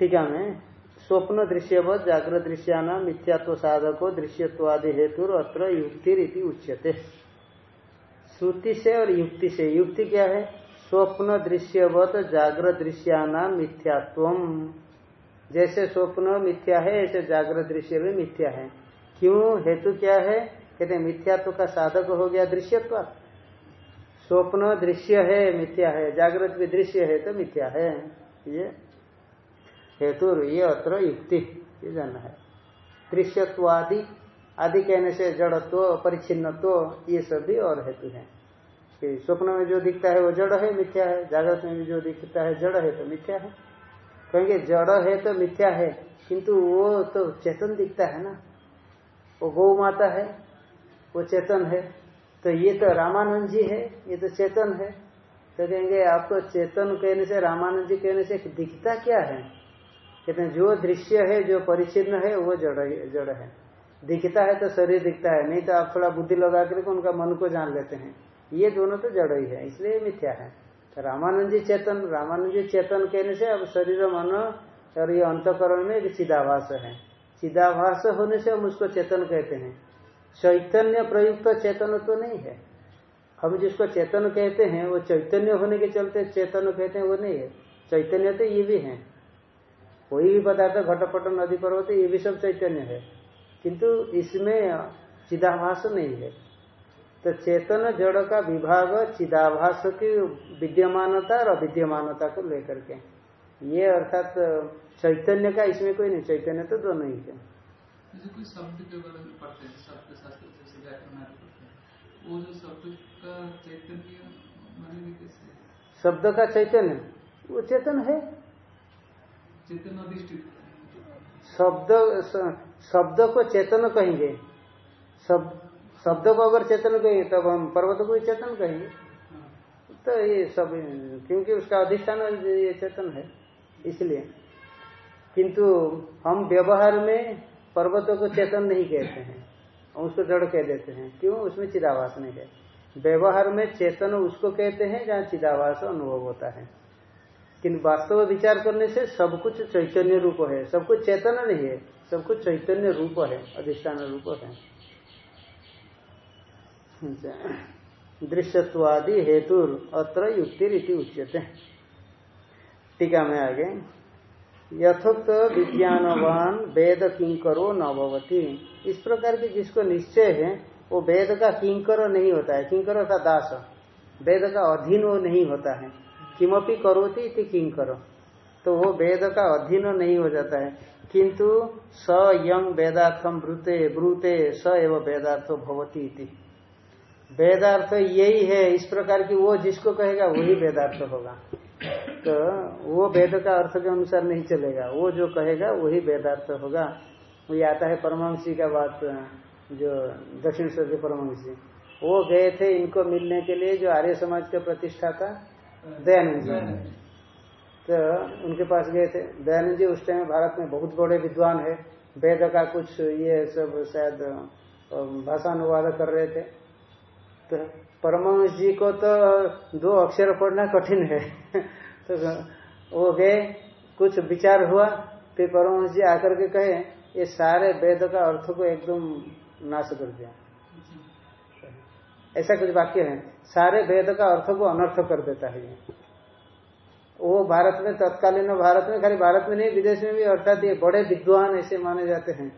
टीका में स्वप्न दृश्यवत जागृत दृश्याना, मिथ्यात्व साधको, दृश्यत्वादि हेतु अत्र युक्ति उच्यते। श्रुति से और युक्ति से, युक्ति क्या है? स्वप्न दृश्यवत जागृत दृश्याना मिथ्यात्व जैसे स्वप्न मिथ्या है, ऐसे जागृत दृश्य भी मिथ्या है। क्यों? हेतु क्या है? कहते मिथ्यात्व का साधक हो गया दृश्यत्व। स्वप्न दृश्य है, मिथ्या है। जागृत भी दृश्य है तो मिथ्या है। ये हेतु ये अत्र युक्ति, ये जानना है। दृश्यत्वादि आदि कहने से जड़त्व, परिच्छिन्नत्व, ये सब भी और हेतु है। कि स्वप्न में जो दिखता है वो जड़ है, मिथ्या है। जागृत में भी जो दिखता है जड़ है तो मिथ्या है। कहेंगे जड़ है तो मिथ्या है, किंतु वो तो चेतन दिखता है ना। वो गौ माता है, वो चेतन है। तो ये तो रामानंद जी है, ये तो चेतन है। तो कहेंगे आपको चेतन कहने से रामानंद जी कहने से दिखता क्या है? कहते हैं, जो दृश्य है, जो परिचिन्न है, वो जड़ जड़ है। दिखता है तो शरीर दिखता है, नहीं तो आप थोड़ा बुद्धि लगा करके उनका मन को जान लेते हैं। ये दोनों तो जड़ ही है, इसलिए मिथ्या है। तो रामानंद जी चेतन, रामानंद जी चेतन कहने से अब शरीर, मन और ये अंतकरण में एक चिदाभास है। चिदाभास होने से हम उसको चेतन कहते हैं। चैतन्य प्रयुक्त चेतन तो नहीं है। हम जिसको चेतन कहते हैं, वो चैतन्य होने के चलते चेतन कहते हैं, वो नहीं है। चैतन्य तो ये भी है। कोई भी पदार्थ घटपट नदी पर्वत ये भी सब चैतन्य है। किंतु इसमें चिदाभास नहीं है। तो चेतन जड़ का विभाग चिदाभास की विद्यमानता और अविद्यमानता को लेकर के। ये अर्थात चैतन्य का इसमें कोई नहीं चैतन्य तो दोनों ही है। शब्द के बारे में पढ़ते हैं? शब्द का चैतन्य वो चेतन है। शब्द शब्द को चेतन कहेंगे। शब्द शब्द को अगर चेतन कहेंगे तब हम पर्वत को भी चेतन कहेंगे। तो ये सब क्योंकि उसका अधिष्ठान ये चेतन है इसलिए। किंतु हम व्यवहार में पर्वतों को चेतन नहीं कहते हैं उसको जड़ कह देते हैं। क्यों? उसमें चिदावास नहीं है। व्यवहार में चेतन उसको कहते हैं जहाँ चिदावास अनुभव होता है। किंतु वास्तव विचार करने से सब कुछ चैतन्य रूप है। सब कुछ चेतन नहीं है, सब कुछ चैतन्य रूप है, अधिष्ठान रूप है। अच्छा। दृश्यत्वादि हेतु अत्र युक्ति उच्यते। टीका में आगे। यथोक्त विज्ञानवान वेद किंकरो न भवती। इस प्रकार की जिसको निश्चय है, वो वेद का किंकर नहीं होता है। किंकर का दास। वेद का अधीन वो नहीं होता है। किमपि करोती इति किंग करो? तो वो वेद का अधीन नहीं हो जाता है। किंतु स यंग वेदार्थम ब्रूते ब्रूते, स एवं वेदार्थो भवती इति। वेदार्थ यही है, इस प्रकार की वो जिसको कहेगा, वही वेदार्थ होगा। तो वो वेद का अर्थ के अनुसार नहीं चलेगा। वो जो कहेगा, वही वेदार्थ होगा। वो आता है परमंशी का बात, जो दक्षिण स्वर परमंशी वो गए थे इनको मिलने के लिए, जो आर्य समाज का प्रतिष्ठा था दयानंद जी। तो उनके पास गए थे। दयानंद जी उस टाइम भारत में बहुत बड़े विद्वान है। वेद का कुछ ये सब शायद भाषानुवाद कर रहे थे। तो परमहंस जी को तो दो अक्षर पढ़ना कठिन है। तो वो गए कुछ विचार हुआ। फिर परमहंस जी आकर के कहे ये सारे वेद का अर्थ को एकदम नाश कर दिया। ऐसा कुछ वाक्य है। सारे वेद का अर्थ को अनर्थ कर देता है। ये वो भारत में तत्कालीन भारत में, खाली भारत में नहीं, विदेश में भी, अर्थात ये बड़े विद्वान ऐसे माने जाते हैं।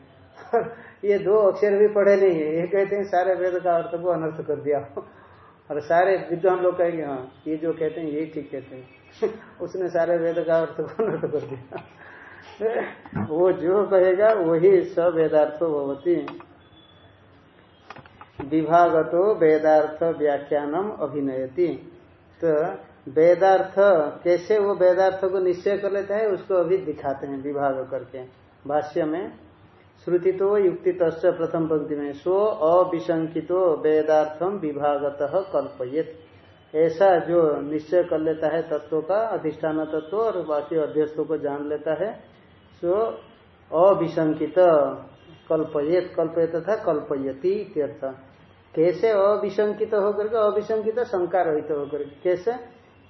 और ये दो अक्षर भी पढ़े नहीं है। ये कहते हैं, सारे वेद का अर्थ को अनर्थ कर दिया। और सारे विद्वान लोग कहेंगे हाँ ये जो कहते हैं, यही ठीक कहते हैं। उसने सारे वेद का अर्थ को अनर्थ कर दिया। वो जो कहेगा, वही सब वेदार्थ भवती विभागतो वेदार्थ व्याख्यानम अभिनयति। तो वेदार्थ, कैसे वो वेदार्थ को निश्चय कर लेता है, उसको अभी दिखाते हैं विभाग करके। भाष्य में श्रुति तो युक्ति तस् प्रथम पंक्ति में सो अविशंकितो वेदार्थम विभागत कल्पयत। ऐसा जो निश्चय कर लेता है तत्व का, अधिष्ठान तत्व और बाकी अध्यस्तों को जान लेता है सो अविशंकित, कल्पयत कल्पयत था कल्पयती कैसे अविशंकित होकर के अविशंकित शंका रहित होकर कैसे?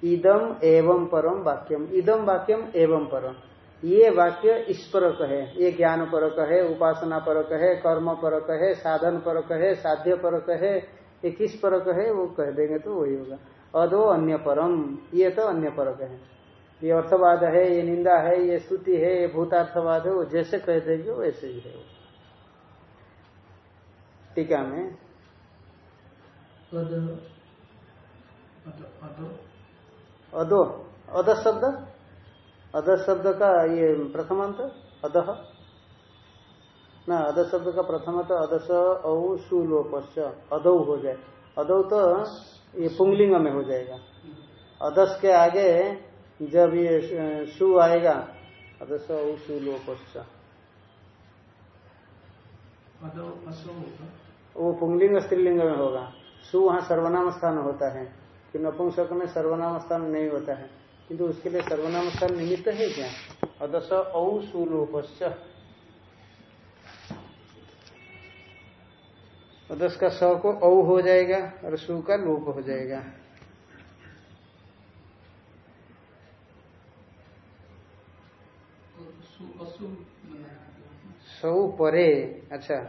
इदम एवं परम वाक्यम। इदम वाक्यम एवं परम। ये वाक्य इस परक है, ये ज्ञान परक है उपासना परक है कर्म परक है साधन परक है साध्य परक है, ये किस परक है, वो कह देंगे तो वही होगा। अदो अन्य परम, ये तो अन्य परक है। ये अर्थवाद है, ये निंदा है, ये स्तुति है, ये भूतार्थवाद है, वो जैसे कह देंगे वैसे ही है टीका में अदो अद शब्द? अद शब्द का ये प्रथम अंत? अदह ना अद शब्द का प्रथम तो अदस औ सुलोपश्च अदौ हो जाए। अदौ तो ये पुंगलिंग में हो जाएगा। अदस के आगे जब ये सु आएगा अदस औ अदो होगा। वो पुंगलिंग स्त्रीलिंग में होगा। सु वहाँ सर्वनाम स्थान होता है। कि नपुंसक में सर्वनाम स्थान नहीं होता है। किंतु उसके लिए सर्वनाम स्थान निमित्त है क्या? अदस औ सुलोपश्च। अदस का स को औ हो जाएगा और सु का लोप हो जाएगा। और सु- परे अच्छा।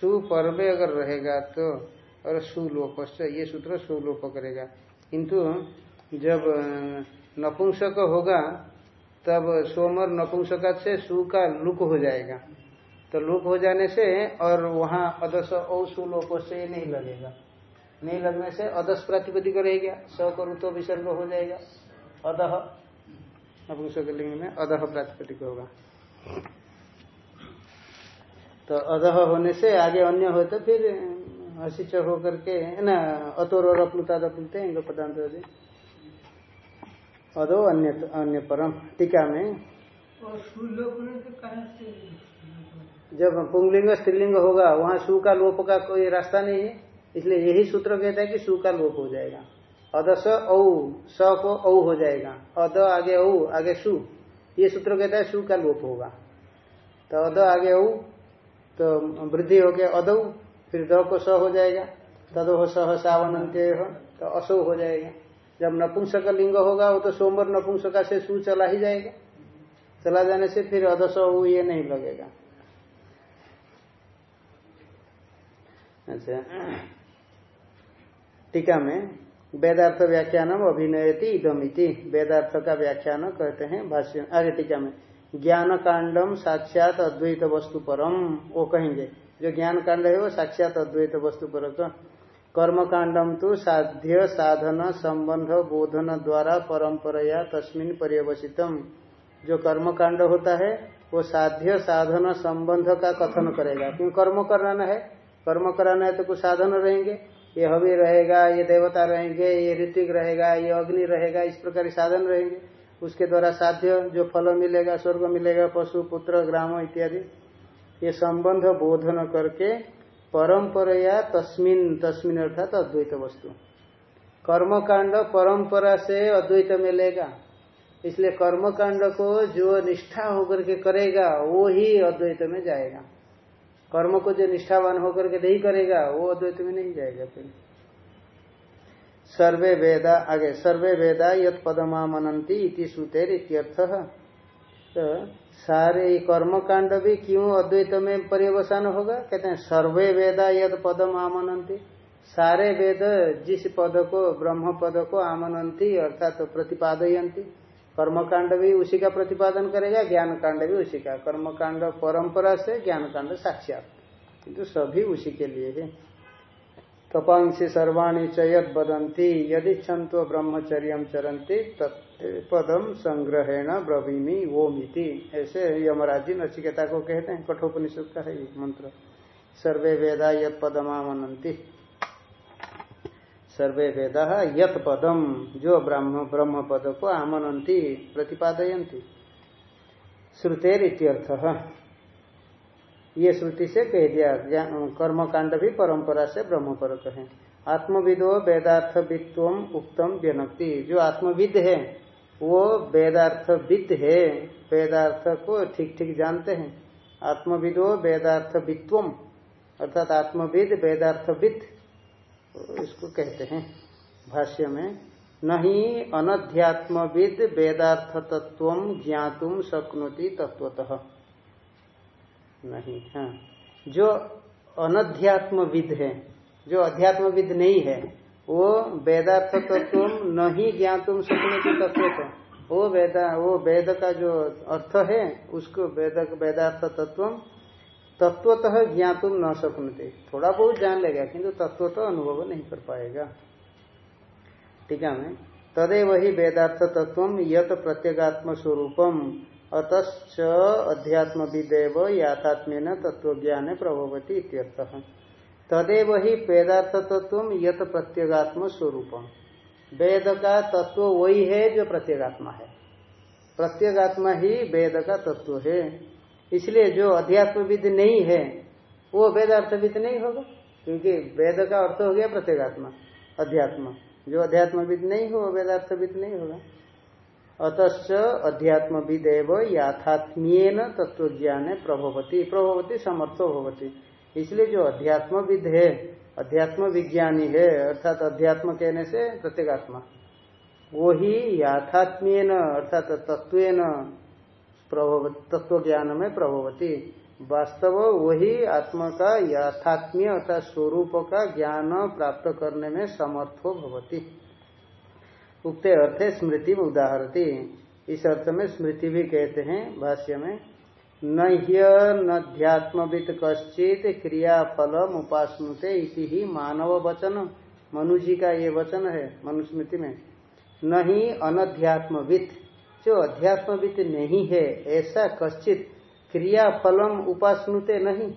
सु पर्वे अगर रहेगा तो और सुलोपश्च ये सूत्र सुलोप करेगा। किंतु जब नपुंसक होगा, तब सोमर नपुंसका से सु का लुक हो जाएगा। तो लुक हो जाने से और वहाँ अदस औ सुलोप से नहीं लगेगा। नहीं लगने से अदस प्रातिपदिक रहेगा। स करू तो विसर्ग हो जाएगा। अदह, नपुंसक लिंग में अदह प्रातिपदिक होगा। तो अदह होने से आगे अन्य हो तो फिर हसीच होकर के ना? अतोर और अपलुता दपलुते हैं आदि अधो अन्य अन्य परम, टीका में। जब पुंगलिंग, स्त्रीलिंग होगा, वहाँ सु का लोप का कोई रास्ता नहीं है, इसलिए यही सूत्र कहता है कि सु का लोप हो जाएगा। अदस औ, स को औ हो जाएगा। अद आगे औ, आगे सु। ये सूत्र कहता है सु का लोप होगा। तो अद आगे औ तो वृद्धि हो गया अदौ फिर द को स हो जाएगा। तदो सह सावनंत्य हो तो असो हो जाएगा। जब नपुंसक लिंग होगा, वो तो सोमवार नपुंसका से सु चला ही जाएगा। चला जाने से फिर अदस औ ये नहीं लगेगा। अच्छा। टीका में वेदार्थ व्याख्यानम अभिनयति इदमिति। वेदार्थ का व्याख्यान कहते हैं भाष्य। आगे टीका में ज्ञान कांडम साक्षात अद्वैत वस्तु परम। वो कहेंगे जो ज्ञान कांड है वो साक्षात अद्वैत वस्तु पर कर्म कांडम तो साध्य, साधन, संबंध, बोधन द्वारा परंपरया तस्मिन पर्यवसितम। जो कर्म कांड होता है, वो साध्य, साधन, संबंध का कथन करेगा। क्यों कर्म कराना है? कर्म कराना है तो कुछ साधन रहेंगे। ये हवि रहेगा, ये देवता रहेंगे, ये ऋतिक रहेगा, ये अग्नि रहेगा, इस प्रकार साधन रहेंगे। उसके द्वारा साध्य जो फल मिलेगा, स्वर्ग मिलेगा, पशु, पुत्र, ग्राम इत्यादि। ये संबंध बोधन करके परंपरया तस्मिन तस्मिन अर्थात अद्वैत वस्तु। कर्म कांड परंपरा से अद्वैत मिलेगा। इसलिए कर्म कांड को जो निष्ठा होकर के करेगा, वो ही अद्वैत में जाएगा। कर्म को जो निष्ठावान होकर के नहीं करेगा, वो अद्वैत में नहीं जाएगा फिर। सर्वे वेदा, आगे, सर्वे वेदा यद पदमामनंती इति सूतेर इत्यर्थ। तो सारे कर्म कांड भी क्यों अद्वैत में पर्यवसान होगा? कहते हैं, सर्वे वेदा यद पदम आमनंती सारे वेद जिस पद को, ब्रह्म पद को आमनंती अर्थात तो प्रतिपादयंती कर्म कांड भी उसी का प्रतिपादन करेगा ज्ञान कांड भी उसी का। कर्म कांड परंपरा से ज्ञान कांड साक्षात। किंतु सभी उसी के लिए है। तपांसी सर्वाणी चयत बदंती यदि छंतो ब्रह्मचर्य चरंती पदम संग्रहेण ब्रवीमी वो मिति ऐसे यमराज नचिकेता को कहते हैं, कठोपनिषद का है मंत्र। सर्वे वेदा यद पदमामनंती सर्वे वेदा यत पदम जो ब्रह्म ब्रह्म पद को आमनंती प्रतिपादयंती श्रुतेर इत्यर्थ ये श्रुति से कह दिया कर्म कांड भी परंपरा से ब्रह्म पर कहे आत्मविदो वेदार्थ वित्वम उत्तम व्यनक्ति। जो आत्मविद है, वो वेदार्थ विद है। वेदार्थ को ठीक ठीक जानते हैं। आत्मविदो वेदार्थ वित्वम अर्थात आत्मविद वेदार्थ विद इसको कहते हैं भाष्य में। नहीं अनध्यात्मविद वेदार्थ तत्व ज्ञातुम शक्नोति तत्वतः नहीं हाँ। जो अनध्यात्मविद है, जो अध्यात्मविद नहीं है, वो वेदार्थ तत्व नहीं ज्ञातुम शक्नोति तत्वतः वो वेदा, वो वेद का जो अर्थ है, उसको वेद वेदार्थ तत्व तत्वतः ज्ञातुम न सकते थोड़ा बहुत जान लेगा, किंतु तत्व तो अनुभव नहीं कर पाएगा। टीका में? तदे वही वेदार्थ तत्व यत प्रत्यगात्म स्वरूपम अतश्च अध्यात्म विदेव याथात्म्य तत्व ज्ञान प्रभवती तदेव ही वेदार्थ तत्व यत प्रत्यगात्म स्वरूप वेद का तत्व वही है जो प्रत्यगात्मा है। प्रत्येगात्मा ही वेद का तत्व है। इसलिए जो अध्यात्मविद नहीं है, वो वेदार्थविद नहीं होगा, क्योंकि वेद का अर्थ हो गया प्रत्येगात्मा, अध्यात्म। जो अध्यात्मविद नहीं हो वेदार्थविद नहीं होगा। अतच अध्यात्मविद एवं याथात्मीय तत्व ज्ञान प्रभवती। प्रभवती, समर्थो भवती। इसलिए जो अध्यात्मविद है अध्यात्म विज्ञानी है, अर्थात अध्यात्म कहने से प्रत्येगात्मा वो ही याथात्मीय अर्थात तत्व तत्व ज्ञान में प्रभवती। वास्तव वही आत्मा का यथात्मीय अर्थात स्वरूप का ज्ञान प्राप्त करने में समर्थो भवती। उक्ते अर्थ स्मृति उदाहरती। इस अर्थ में स्मृति भी कहते हैं, भाष्य में नध्यात्मविद कश्चित क्रियाफलम उपासनुते इति ही मानव वचन। मनु जी का ये वचन है, मनुस्मृति में नहीं अनध्यात्मविद जो अध्यात्मविद नहीं है, ऐसा कश्चित क्रिया फलम उपासनुते नहीं।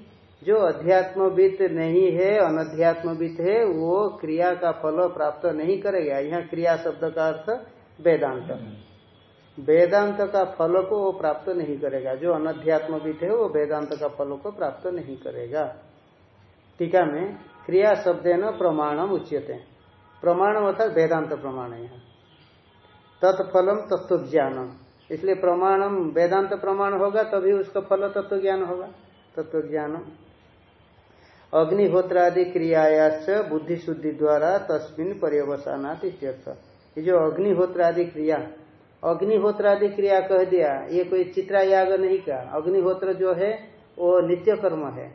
जो अध्यात्मविद नहीं है, अनध्यात्मविद है, वो क्रिया का फल प्राप्त नहीं करेगा। यहाँ क्रिया शब्द का अर्थ वेदांत। वेदांत का फल को वो प्राप्त नहीं करेगा। जो अनध्यात्मविद है, वो वेदांत का फल को प्राप्त नहीं करेगा। टीका में क्रिया शब्द न प्रमाणम उच्यते। प्रमाणम अर्थात वेदांत प्रमाण यहाँ। तत्फलम तत्व ज्ञानम इसलिए प्रमाणम वेदांत प्रमाण होगा, तभी उसका फल तत्व ज्ञान होगा। तत्व ज्ञानम अग्निहोत्रादि क्रियायाच बुद्धि शुद्धि द्वारा तस्मिन पर्यवसानात इत्यर्थ। ये जो अग्निहोत्रादि क्रिया अग्निहोत्रादि क्रिया कह दिया, ये कोई चित्रा याग नहीं का? अग्निहोत्र जो है, वो नित्य कर्म है,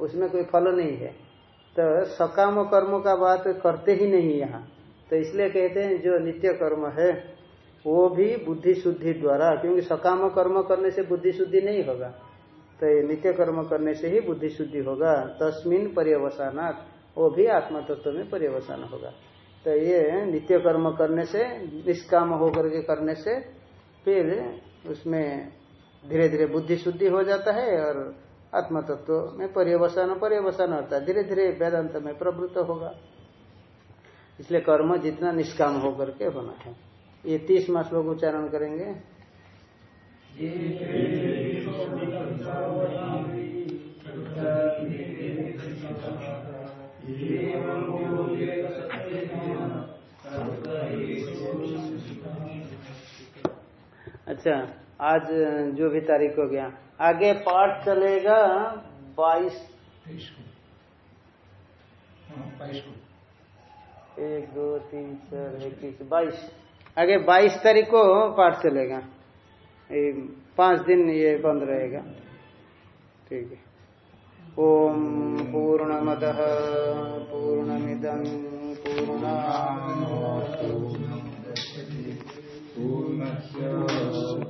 उसमें कोई फल नहीं है। तो सकाम कर्म का बात करते ही नहीं यहाँ। तो इसलिए कहते हैं, जो नित्य कर्म है, वो भी बुद्धि शुद्धि द्वारा, क्योंकि सकाम कर्म करने से बुद्धि शुद्धि नहीं होगा। तो ये नित्य कर्म करने से ही बुद्धि शुद्धि होगा। तस्मिन पर्यवसानात, वो भी आत्मा तत्व में पर्यवसान होगा। तो ये नित्य कर्म करने से, निष्काम होकर के करने से, फिर उसमें धीरे धीरे बुद्धि शुद्धि हो जाता है और आत्म तत्व में पर्यवसान पर्यवसान होता है। धीरे धीरे वेदांत में प्रवृत्त होगा। इसलिए कर्म जितना निष्काम होकर के होना है। ये तीस मास लोग उच्चारण करेंगे। अच्छा आज जो भी तारीख हो गया। आगे पाठ चलेगा बाईस। एक, दो, तीन, चार इक्कीस बाईस। आगे बाईस तारीख को पाठ चलेगा। पाँच दिन ये बंद रहेगा। ठीक है। ओम पूर्ण मद पूर्णमिद पूर्ण। पूर्ण